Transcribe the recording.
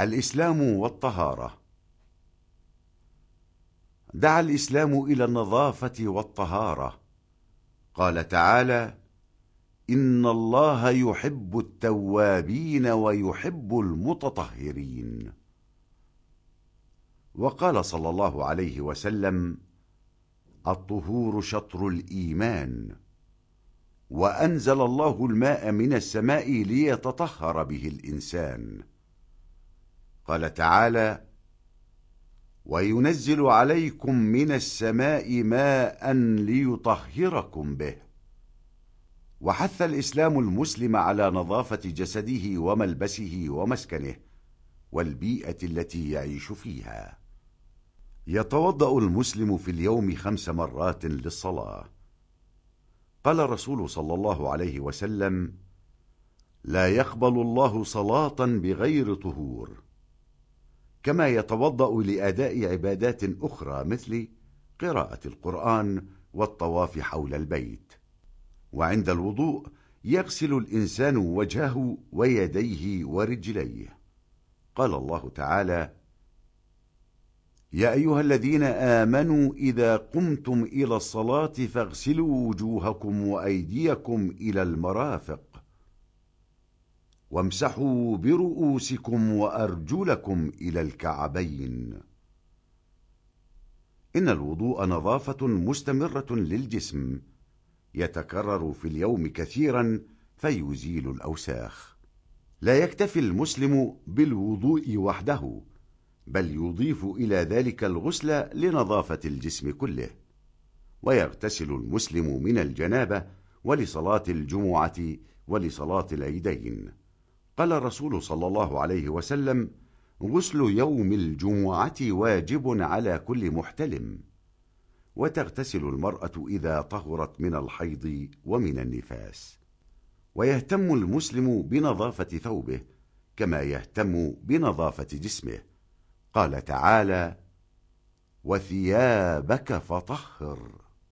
الإسلام والطهارة. دعا الإسلام إلى النظافة والطهارة. قال تعالى إن الله يحب التوابين ويحب المتطهرين. وقال صلى الله عليه وسلم الطهور شطر الإيمان. وأنزل الله الماء من السماء ليتطهر به الإنسان. قال تعالى وينزل عليكم من السماء ماء ليطهركم به. وحث الإسلام المسلم على نظافة جسده وملبسه ومسكنه والبيئة التي يعيش فيها. يتوضأ المسلم في اليوم خمس مرات للصلاة. قال الرسول صلى الله عليه وسلم لا يقبل الله صلاة بغير طهور. كما يتوضأ لأداء عبادات أخرى مثل قراءة القرآن والطواف حول البيت. وعند الوضوء يغسل الإنسان وجهه ويديه ورجليه. قال الله تعالى يا أيها الذين آمنوا إذا قمتم إلى الصلاة فاغسلوا وجوهكم وأيديكم إلى المرافق وامسحوا برؤوسكم وأرجلكم إلى الكعبين. إن الوضوء نظافة مستمرة للجسم. يتكرر في اليوم كثيرا فيزيل الأوساخ. لا يكتفي المسلم بالوضوء وحده بل يضيف إلى ذلك الغسل لنظافة الجسم كله. ويغتسل المسلم من الجنابة ولصلاة الجمعة ولصلاة العيدين. قال الرسول صلى الله عليه وسلم غسل يوم الجمعة واجب على كل محتلم. وتغتسل المرأة إذا طهرت من الحيض ومن النفاس. ويهتم المسلم بنظافة ثوبه كما يهتم بنظافة جسمه. قال تعالى وثيابك فطهر.